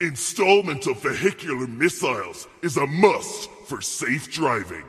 Installment of vehicular missiles is a must for safe driving.